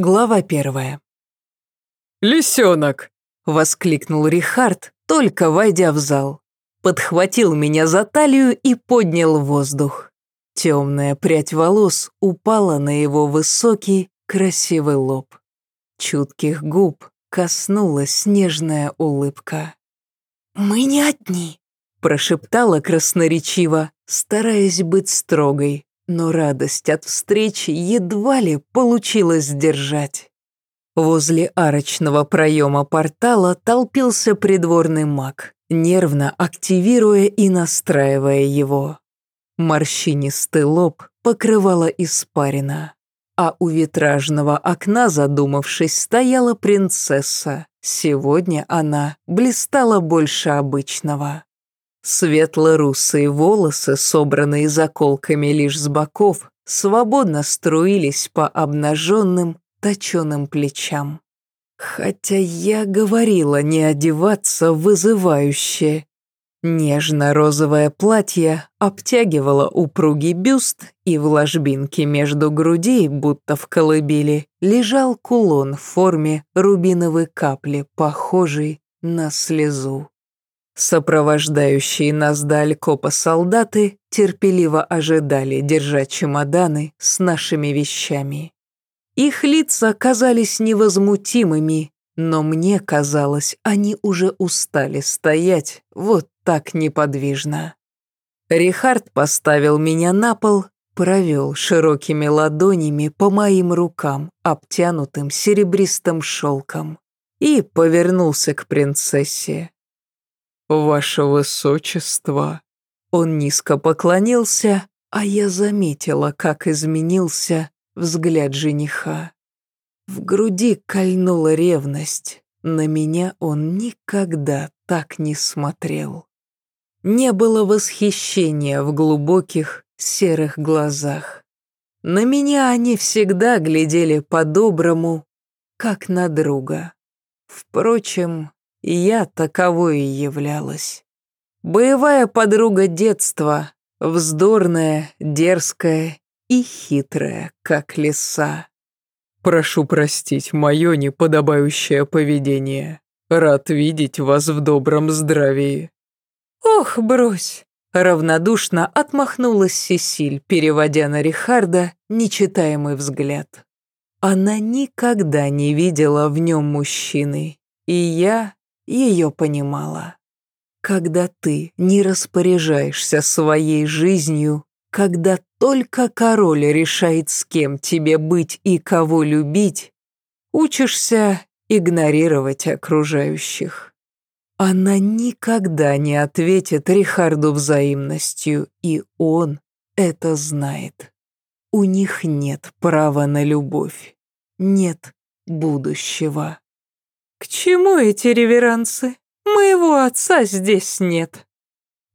Глава первая. «Лисенок!» — воскликнул Рихард, только войдя в зал. Подхватил меня за талию и поднял воздух. Темная прядь волос упала на его высокий, красивый лоб. Чутких губ коснулась нежная улыбка. «Мы не одни», — прошептала красноречиво, стараясь быть строгой, но радость от встречи едва ли получилось сдержать. Возле арочного проема портала толпился придворный маг, нервно активируя и настраивая его. Морщинистый лоб покрывала испарина, а у витражного окна, задумавшись, стояла принцесса. Сегодня она блистала больше обычного. Светло-русые волосы, собранные заколками лишь с боков, свободно струились по обнаженным, точеным плечам. Хотя я говорила не одеваться вызывающе. Нежно-розовое платье обтягивало упругий бюст, и в ложбинке между грудей, будто в колыбели, лежал кулон в форме рубиновой капли, похожий на слезу. Сопровождающие нас до Алькопа солдаты терпеливо ожидали, держа чемоданы с нашими вещами. Их лица казались невозмутимыми, но мне казалось, они уже устали стоять вот так неподвижно. Рихард поставил меня на пол, провел широкими ладонями по моим рукам, обтянутым серебристым шелком, и повернулся к принцессе. «Ваше высочество!» Он низко поклонился, а я заметила, как изменился взгляд жениха. В груди кольнула ревность. На меня он никогда так не смотрел. Не было восхищения в глубоких серых глазах. На меня они всегда глядели по-доброму, как на друга. Впрочем, я таковой и являлась. Боевая подруга детства, вздорная, дерзкая и хитрая, как лиса. Прошу простить мое неподобающее поведение. Рад видеть вас в добром здравии. Ох, брось. Равнодушно отмахнулась Сесиль, переводя на Рихарда нечитаемый взгляд. Она никогда не видела в нем мужчины, и я ее понимала. Когда ты не распоряжаешься своей жизнью, когда только король решает, с кем тебе быть и кого любить, учишься игнорировать окружающих. Она никогда не ответит Рихарду взаимностью, и он это знает. У них нет права на любовь, нет будущего. «К чему эти реверансы? Моего отца здесь нет».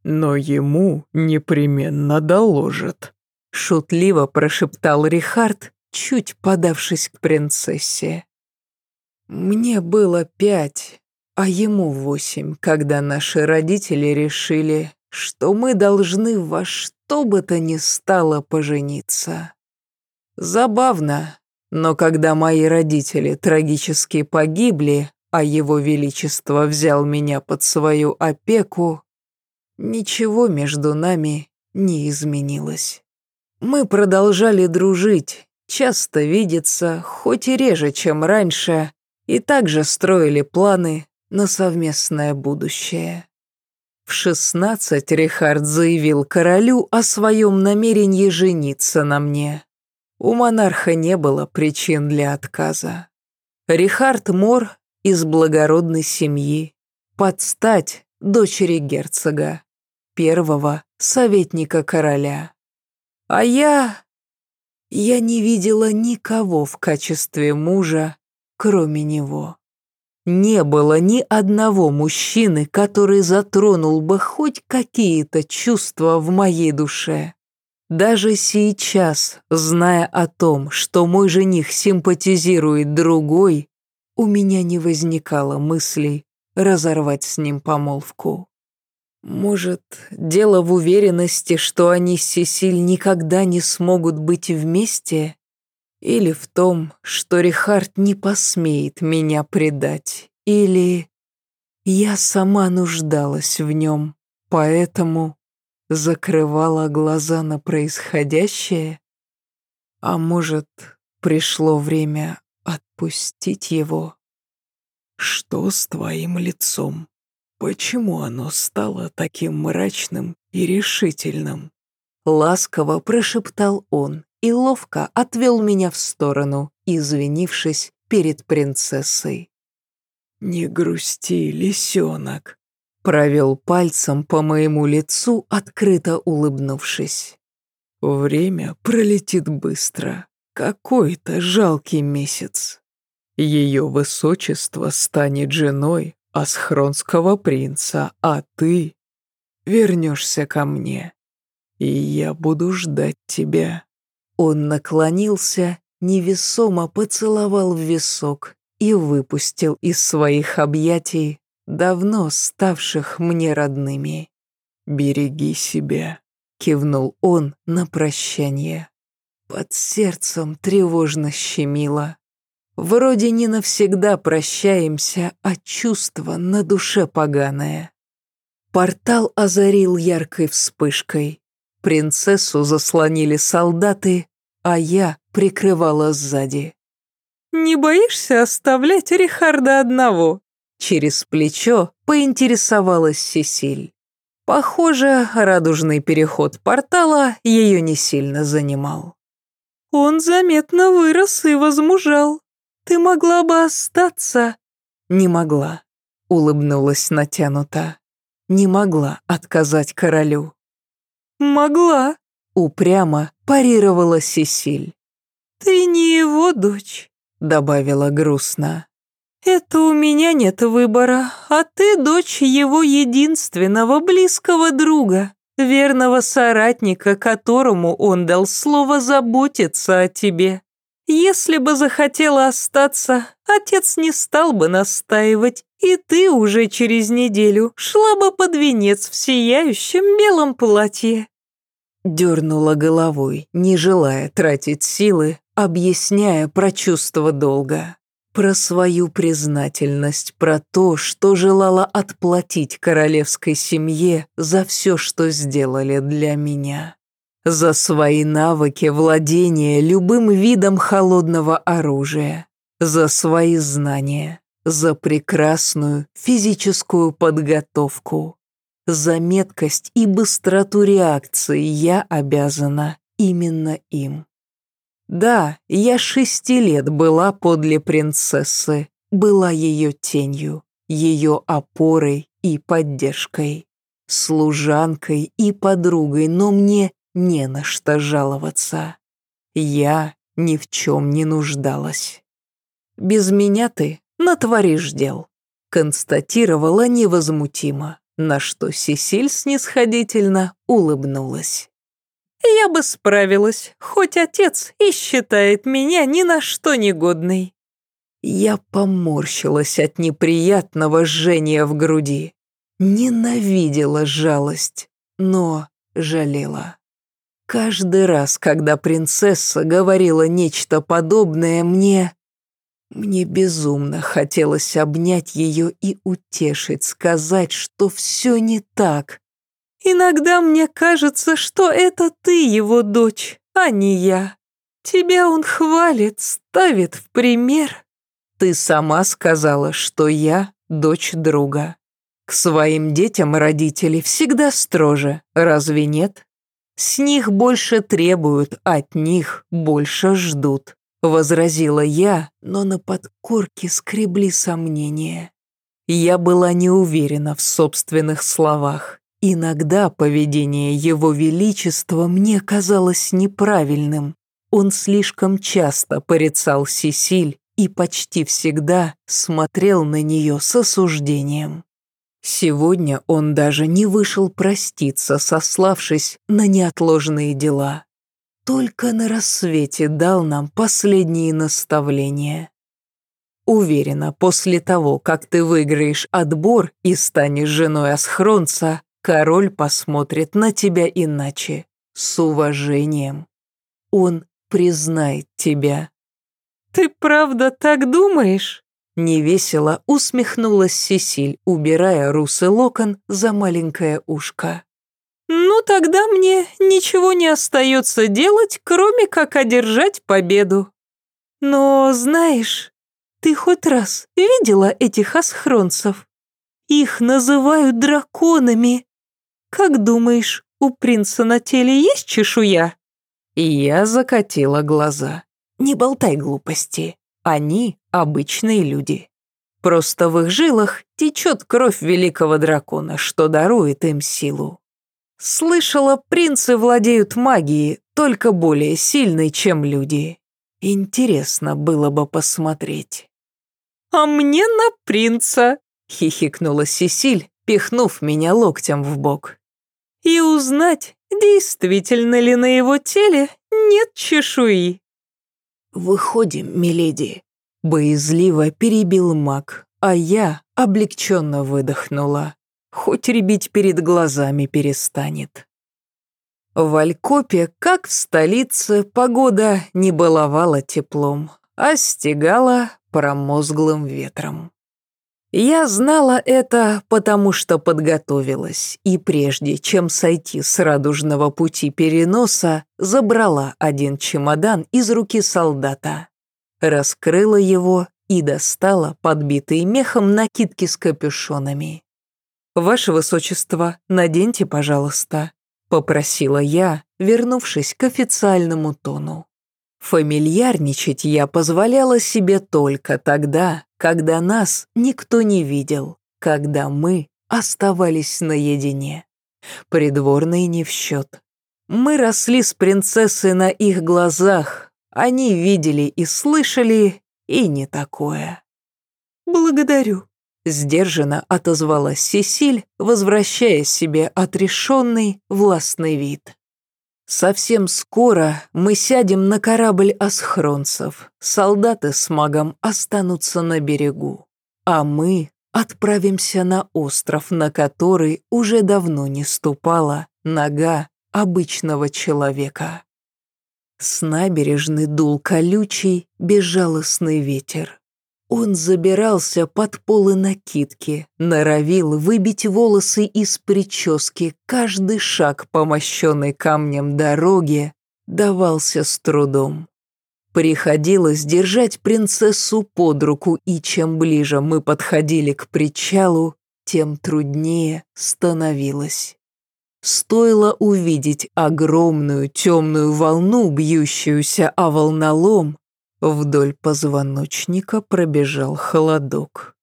«Но ему непременно доложат», — шутливо прошептал Рихард, чуть подавшись к принцессе. «Мне было пять, а ему восемь, когда наши родители решили, что мы должны во что бы то ни стало пожениться. Забавно, но когда мои родители трагически погибли, а его величество взял меня под свою опеку, ничего между нами не изменилось. Мы продолжали дружить, часто видеться, хоть и реже, чем раньше, и также строили планы на совместное будущее. В шестнадцать Рихард заявил королю о своем намерении жениться на мне. У монарха не было причин для отказа. Рихард Мор из благородной семьи, под стать дочери герцога, первого советника короля. А я... Я не видела никого в качестве мужа, кроме него. Не было ни одного мужчины, который затронул бы хоть какие-то чувства в моей душе. Даже сейчас, зная о том, что мой жених симпатизирует другой, у меня не возникало мыслей разорвать с ним помолвку. Может, дело в уверенности, что они с Сесиль никогда не смогут быть вместе? Или в том, что Рихард не посмеет меня предать, или я сама нуждалась в нем, поэтому закрывала глаза на происходящее? А может, пришло время отпустить его? Что с твоим лицом? Почему оно стало таким мрачным и решительным? Ласково прошептал он и ловко отвел меня в сторону, извинившись перед принцессой. «Не грусти, лисенок», — провел пальцем по моему лицу, открыто улыбнувшись. «Время пролетит быстро. Какой-то жалкий месяц. Ее высочество станет женой асхронского принца, а ты вернешься ко мне, и я буду ждать тебя». Он наклонился, невесомо поцеловал в висок и выпустил из своих объятий, давно ставших мне родными. «Береги себя», — кивнул он на прощание. Под сердцем тревожно щемило. Вроде не навсегда прощаемся, а чувство на душе поганое. Портал озарил яркой вспышкой. Принцессу заслонили солдаты, а я прикрывала сзади. «Не боишься оставлять Рихарда одного?» Через плечо поинтересовалась Сесиль. Похоже, радужный переход портала ее не сильно занимал. «Он заметно вырос и возмужал. Ты могла бы остаться». «Не могла», — улыбнулась натянуто. «Не могла отказать королю». «Могла», — упрямо парировала Сесиль. «Ты не его дочь добавила грустно. «Это у меня нет выбора, а ты дочь его единственного близкого друга, верного соратника, которому он дал слово заботиться о тебе. Если бы захотела остаться, отец не стал бы настаивать, и ты уже через неделю шла бы под венец в сияющем белом платье». Дернула головой, не желая тратить силы, объясняя про чувство долга, про свою признательность, про то, что желала отплатить королевской семье за все, что сделали для меня, за свои навыки владения любым видом холодного оружия, за свои знания, за прекрасную физическую подготовку. За меткость и быстроту реакции я обязана именно им. Да, я шести лет была подле принцессы, была ее тенью, ее опорой и поддержкой, служанкой и подругой, но мне не на что жаловаться. Я ни в чем не нуждалась. Без меня ты натворишь дел, констатировала невозмутимо, на что Сесиль снисходительно улыбнулась. Я бы справилась, хоть отец и считает меня ни на что негодной. Я поморщилась от неприятного жжения в груди. Ненавидела жалость, но жалела. Каждый раз, когда принцесса говорила нечто подобное мне, мне безумно хотелось обнять ее и утешить, сказать, что все не так, Иногда мне кажется, что это ты его дочь, а не я. Тебя он хвалит, ставит в пример. Ты сама сказала, что я дочь друга. К своим детям родители всегда строже, разве нет? С них больше требуют, от них больше ждут. Возразила я, но на подкорке скребли сомнения. Я была не уверена в собственных словах. Иногда поведение Его Величества мне казалось неправильным. Он слишком часто порицал Сесиль и почти всегда смотрел на нее с осуждением. Сегодня он даже не вышел проститься, сославшись на неотложные дела. Только на рассвете дал нам последние наставления. Уверена, после того, как ты выиграешь отбор и станешь женой Асхронца, Король посмотрит на тебя иначе, с уважением. Он признает тебя «Ты правда так думаешь?» Невесело усмехнулась Сесиль, убирая русый локон за маленькое ушко. «Ну, тогда мне ничего не остается делать, кроме как одержать победу. Но, знаешь, ты хоть раз видела этих асхронцев? Их называют драконами. Как думаешь, у принца на теле есть чешуя?» Я закатила глаза. «Не болтай глупости. Они обычные люди. Просто в их жилах течет кровь великого дракона, что дарует им силу. Слышала, принцы владеют магией, только более сильной, чем люди. Интересно было бы посмотреть. «А мне на принца!» — хихикнула Сесиль, пихнув меня локтем в бок. «И узнать, действительно ли на его теле нет чешуи». «Выходим, миледи», — боязливо перебил маг, а я облегченно выдохнула. Хоть ребить перед глазами перестанет. В Алькопе, как в столице, погода не баловала теплом, а стегала промозглым ветром. Я знала это, потому что подготовилась, и прежде чем сойти с радужного пути переноса, забрала один чемодан из руки солдата, раскрыла его и достала подбитые мехом накидки с капюшонами. «Ваше высочество, наденьте, пожалуйста», — попросила я, вернувшись к официальному тону. Фамильярничать я позволяла себе только тогда, когда нас никто не видел, когда мы оставались наедине. Придворные не в счет. Мы росли с принцессой на их глазах, они видели и слышали, и не такое. «Благодарю», — сдержанно отозвалась Сесиль, возвращая себе отрешенный властный вид. Совсем скоро мы сядем на корабль асхронцев. Солдаты с магом останутся на берегу. А мы отправимся на остров, на который уже давно не ступала нога обычного человека. С набережной дул колючий, безжалостный ветер. Он забирался под полы накидки, норовил выбить волосы из прически, каждый шаг по мощенной камнем дороге давался с трудом. Приходилось держать принцессу под руку, и чем ближе мы подходили к причалу, тем труднее становилось. Стоило увидеть огромную темную волну, бьющуюся о волнолом, Вдоль позвоночника пробежал холодок.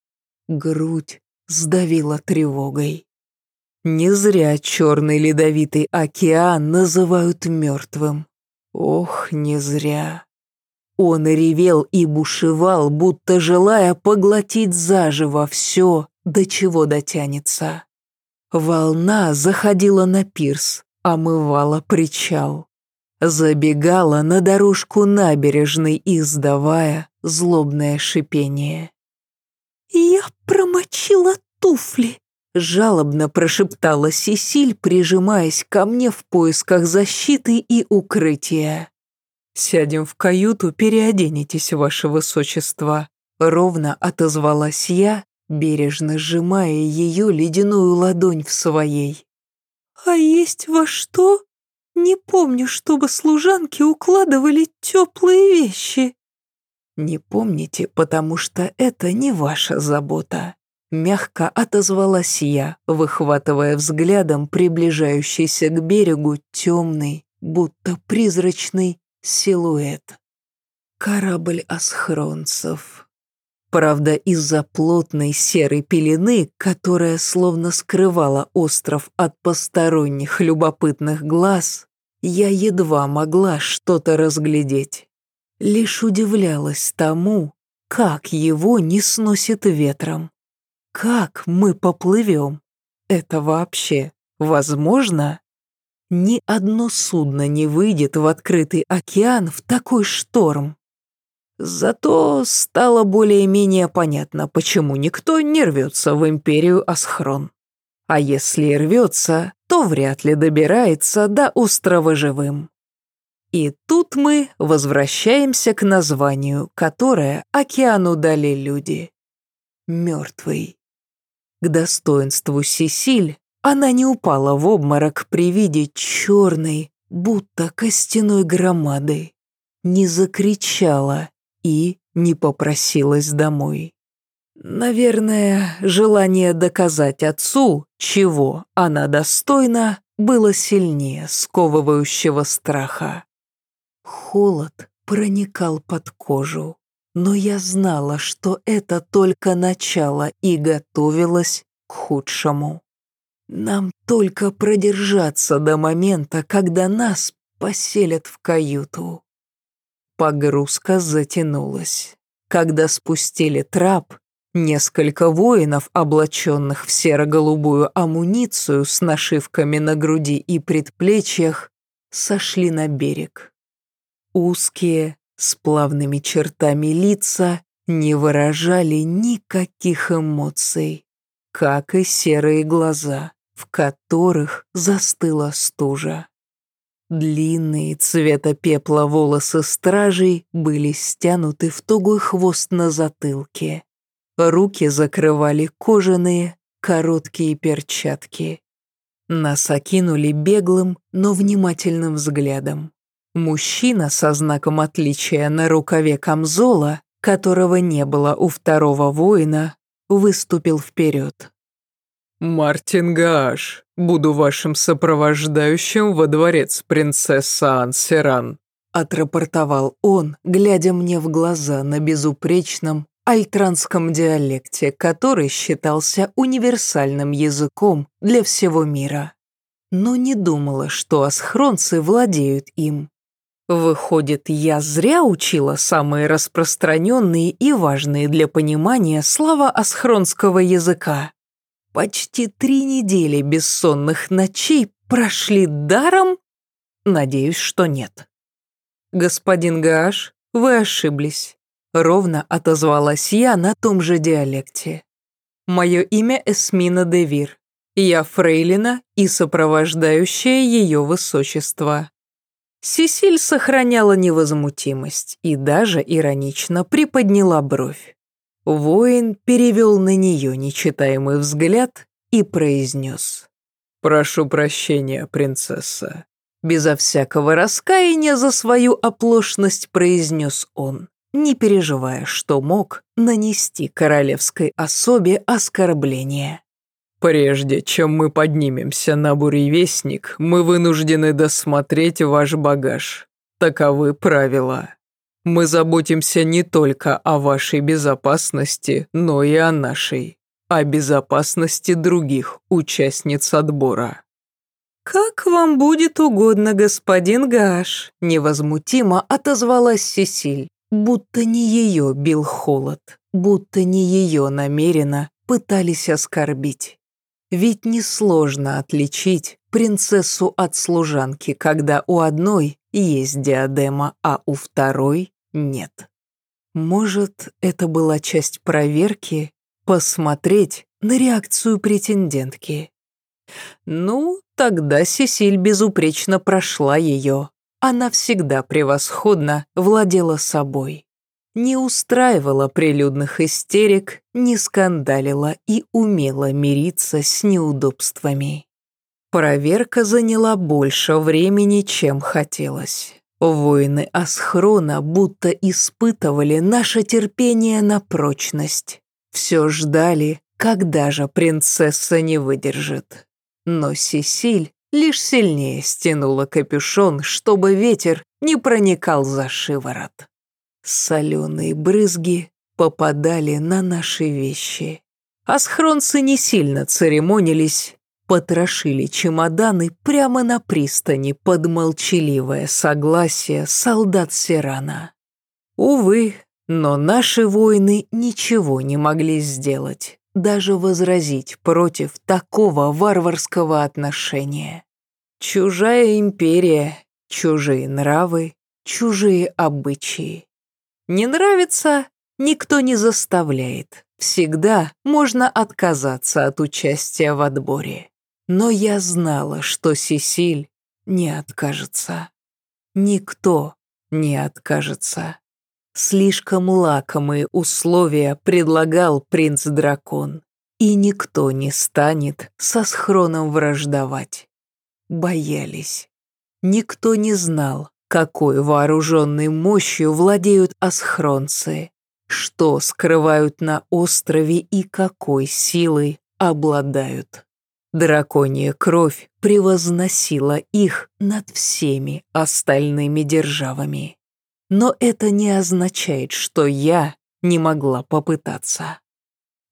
Грудь сдавила тревогой. Не зря черный ледовитый океан называют мертвым. Ох, не зря. Он ревел и бушевал, будто желая поглотить заживо все, до чего дотянется. Волна заходила на пирс, омывала причал забегала на дорожку набережной, издавая злобное шипение. «Я промочила туфли», — жалобно прошептала Сесиль, прижимаясь ко мне в поисках защиты и укрытия. «Сядем в каюту, переоденетесь, ваше высочество», — ровно отозвалась я, бережно сжимая ее ледяную ладонь в своей. «А есть во что?» Не помню, чтобы служанки укладывали теплые вещи. Не помните, потому что это не ваша забота. Мягко отозвалась я, выхватывая взглядом приближающийся к берегу темный, будто призрачный силуэт. Корабль асхронцев. Правда, из-за плотной серой пелены, которая словно скрывала остров от посторонних любопытных глаз, я едва могла что-то разглядеть. Лишь удивлялась тому, как его не сносит ветром. Как мы поплывем? Это вообще возможно? Ни одно судно не выйдет в открытый океан в такой шторм. Зато стало более-менее понятно, почему никто не рвется в империю Асхрон. А если рвется, то вряд ли добирается до острова живым. И тут мы возвращаемся к названию, которое океану дали люди. Мертвый. К достоинству Сесиль она не упала в обморок при виде черной, будто костяной громады, не закричала и не попросилась домой. Наверное, желание доказать отцу, чего она достойна, было сильнее сковывающего страха. Холод проникал под кожу, но я знала, что это только начало и готовилась к худшему. Нам только продержаться до момента, когда нас поселят в каюту. Погрузка затянулась. Когда спустили трап, несколько воинов, облаченных в серо-голубую амуницию с нашивками на груди и предплечьях, сошли на берег. Узкие, с плавными чертами лица не выражали никаких эмоций, как и серые глаза в которых застыла стужа. Длинные цвета пепла волосы стражей были стянуты в тугой хвост на затылке. Руки закрывали кожаные, короткие перчатки. Нас окинули беглым, но внимательным взглядом. Мужчина со знаком отличия на рукаве камзола, которого не было у второго воина, выступил вперед. «Мартин Гааш, буду вашим сопровождающим во дворец принцесса Ансеран», отрапортовал он, глядя мне в глаза на безупречном альтранском диалекте, который считался универсальным языком для всего мира. Но не думала, что асхронцы владеют им. Выходит, я зря учила самые распространенные и важные для понимания слова асхронского языка. Почти три недели бессонных ночей прошли даром? Надеюсь, что нет. Господин Гааш, вы ошиблись. Ровно отозвалась я на том же диалекте. Мое имя Эсмина Девир. Я фрейлина и сопровождающая ее высочество. Сесиль сохраняла невозмутимость и даже иронично приподняла бровь. Воин перевел на нее нечитаемый взгляд и произнес. «Прошу прощения, принцесса». Безо всякого раскаяния за свою оплошность произнес он, не переживая, что мог нанести королевской особе оскорбление. «Прежде чем мы поднимемся на буревестник, мы вынуждены досмотреть ваш багаж. Таковы правила». Мы заботимся не только о вашей безопасности, но и о нашей, о безопасности других участниц отбора». «Как вам будет угодно, господин Гаш», — невозмутимо отозвалась Сесиль, будто не ее бил холод, будто не ее намеренно пытались оскорбить. Ведь несложно отличить принцессу от служанки, когда у одной есть диадема, а у второй нет. Может, это была часть проверки, посмотреть на реакцию претендентки. Ну, тогда Сесиль безупречно прошла ее. Она всегда превосходно владела собой. Не устраивала прилюдных истерик, не скандалила и умела мириться с неудобствами. Проверка заняла больше времени, чем хотелось. Воины Асхрона будто испытывали наше терпение на прочность. Все ждали, когда же принцесса не выдержит. Но Сесиль лишь сильнее стянула капюшон, чтобы ветер не проникал за шиворот. Соленые брызги попадали на наши вещи. Асхронцы не сильно церемонились, потрошили чемоданы прямо на пристани под молчаливое согласие солдат Сирана. Увы, но наши воины ничего не могли сделать, даже возразить против такого варварского отношения. Чужая империя, чужие нравы, чужие обычаи. Не нравится, никто не заставляет. Всегда можно отказаться от участия в отборе. Но я знала, что Сесиль не откажется. никто не откажется. Слишком лакомые условия предлагал принц-дракон, и никто не станет со схроном враждовать. Боялись. Никто не знал, какой вооруженной мощью владеют асхронцы, что скрывают на острове и какой силой обладают. Драконья кровь превозносила их над всеми остальными державами. Но это не означает, что я не могла попытаться.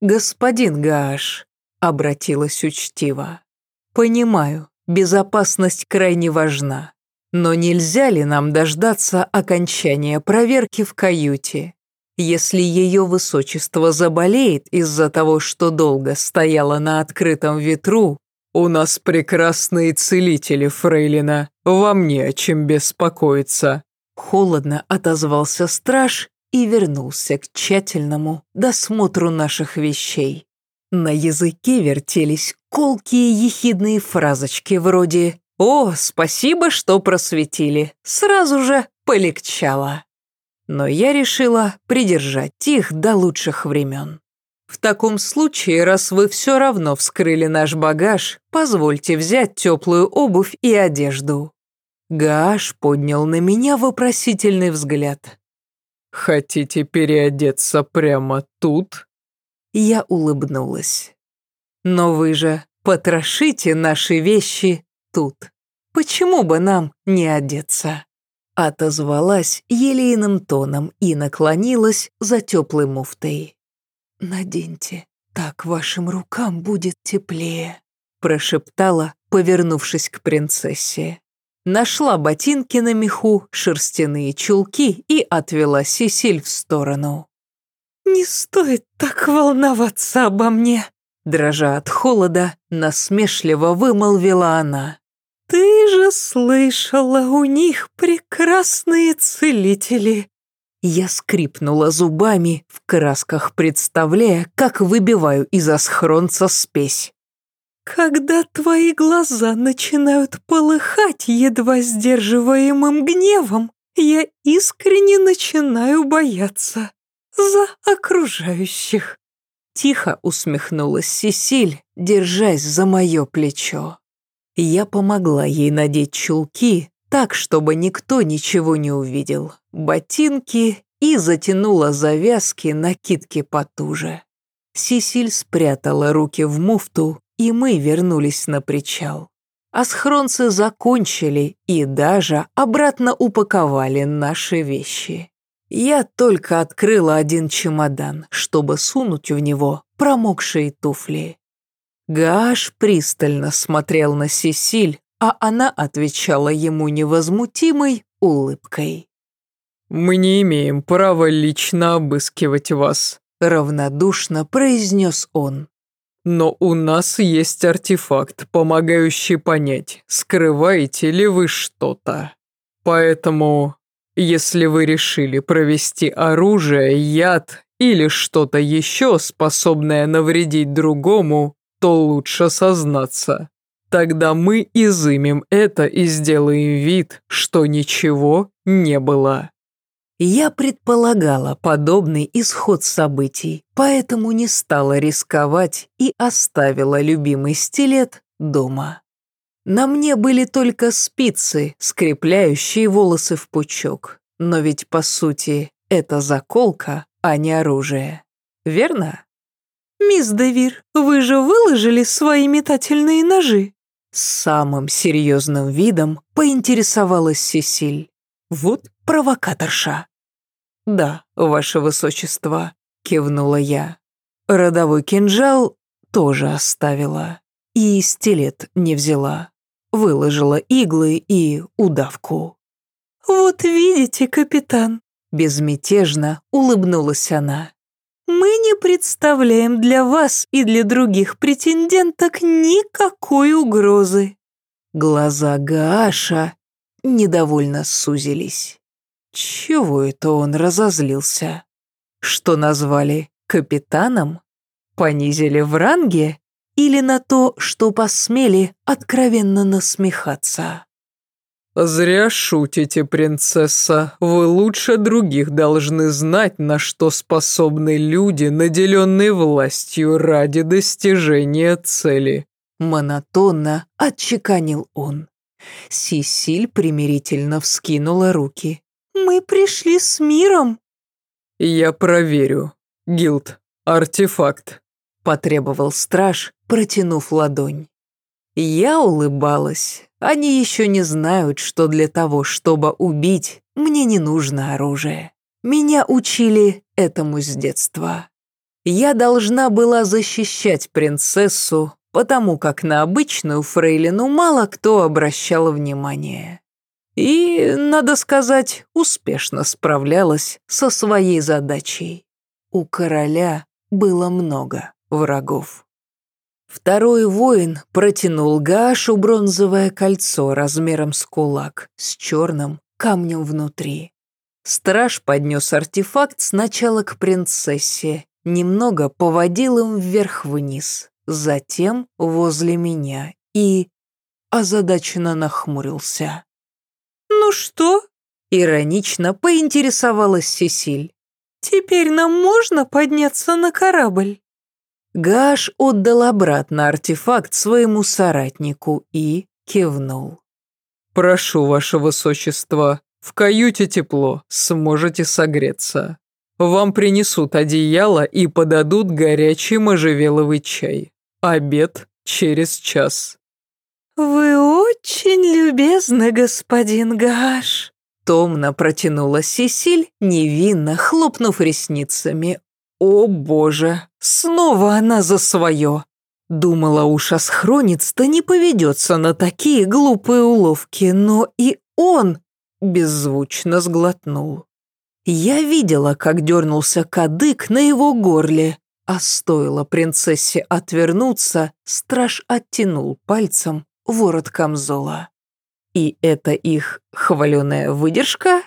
«Господин Гааш», — обратилась учтиво, — «понимаю, безопасность крайне важна, но нельзя ли нам дождаться окончания проверки в каюте? Если ее высочество заболеет из-за того, что долго стояла на открытом ветру, у нас прекрасные целители, Фрейлина, вам не о чем беспокоиться. Холодно отозвался страж и вернулся к тщательному досмотру наших вещей. На языке вертелись колкие ехидные фразочки вроде «О, спасибо, что просветили, сразу же полегчало». Но я решила придержать их до лучших времен. В таком случае, раз вы все равно вскрыли наш багаж, позвольте взять теплую обувь и одежду. Гаш поднял на меня вопросительный взгляд. «Хотите переодеться прямо тут?» Я улыбнулась. «Но вы же потрошите наши вещи тут. Почему бы нам не одеться?» Отозвалась елейным тоном и наклонилась за теплой муфтой. «Наденьте, так вашим рукам будет теплее», прошептала, повернувшись к принцессе. Нашла ботинки на меху, шерстяные чулки и отвела Сесиль в сторону. «Не стоит так волноваться обо мне», дрожа от холода, насмешливо вымолвила она. «Ты слышала, у них прекрасные целители». Я скрипнула зубами, в красках представляя, как выбиваю из асхронца спесь. Когда твои глаза начинают полыхать едва сдерживаемым гневом, я искренне начинаю бояться за окружающих. Тихо усмехнулась Сесиль, держась за мое плечо. Я помогла ей надеть чулки так, чтобы никто ничего не увидел, ботинки и затянула завязки накидки потуже. Сесиль спрятала руки в муфту и мы вернулись на причал. Асхронцы закончили и даже обратно упаковали наши вещи. Я только открыла один чемодан, чтобы сунуть в него промокшие туфли. Гаш пристально смотрел на Сесиль, а она отвечала ему невозмутимой улыбкой. «Мы не имеем права лично обыскивать вас», — равнодушно произнес он. Но у нас есть артефакт, помогающий понять, скрываете ли вы что-то. Поэтому, если вы решили провести оружие, яд или что-то еще, способное навредить другому, то лучше сознаться. Тогда мы изымем это и сделаем вид, что ничего не было. Я предполагала подобный исход событий, поэтому не стала рисковать и оставила любимый стилет дома. На мне были только спицы, скрепляющие волосы в пучок, но ведь, по сути, это заколка, а не оружие. Верно? «Мисс Девир, вы же выложили свои метательные ножи?» С самым серьезным видом поинтересовалась Сесиль. Вот провокаторша. «Да, ваше высочество», — кивнула я. Родовой кинжал тоже оставила. И стилет не взяла. Выложила иглы и удавку. «Вот видите, капитан», — безмятежно улыбнулась она. «Мы не представляем для вас и для других претенденток никакой угрозы». Глаза Гааша недовольно сузились. Чего это он разозлился? Что назвали капитаном? Понизили в ранге? Или на то, что посмели откровенно насмехаться? «Зря шутите, принцесса. Вы лучше других должны знать, на что способны люди, наделенные властью ради достижения цели». Монотонно отчеканил он. Сисиль примирительно вскинула руки. «Мы пришли с миром». «Я проверю. Гилд, артефакт», – потребовал страж, протянув ладонь. Я улыбалась. Они еще не знают, что для того, чтобы убить, мне не нужно оружие. Меня учили этому с детства. Я должна была защищать принцессу, потому как на обычную фрейлину мало кто обращал внимание. И, надо сказать, успешно справлялась со своей задачей. У короля было много врагов. Второй воин протянул Гашу бронзовое кольцо размером с кулак, с черным камнем внутри. Страж поднес артефакт сначала к принцессе, немного поводил им вверх-вниз, затем возле меня и озадаченно нахмурился. «Ну что?» — иронично поинтересовалась Сесиль. «Теперь нам можно подняться на корабль?» Гаш отдал обратно артефакт своему соратнику и кивнул. «Прошу, ваше высочество, в каюте тепло, сможете согреться. Вам принесут одеяло и подадут горячий можжевеловый чай. Обед через час». «Вы очень любезны, господин Гаш», — томно протянула Сесиль, невинно хлопнув ресницами. О боже, снова она за свое. Думала, уж асхронец-то не поведется на такие глупые уловки, но и он беззвучно сглотнул. Я видела, как дернулся кадык на его горле, а стоило принцессе отвернуться, страж оттянул пальцем ворот камзола. И это их хваленая выдержка?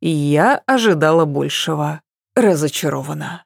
Я ожидала большего. Разочарована.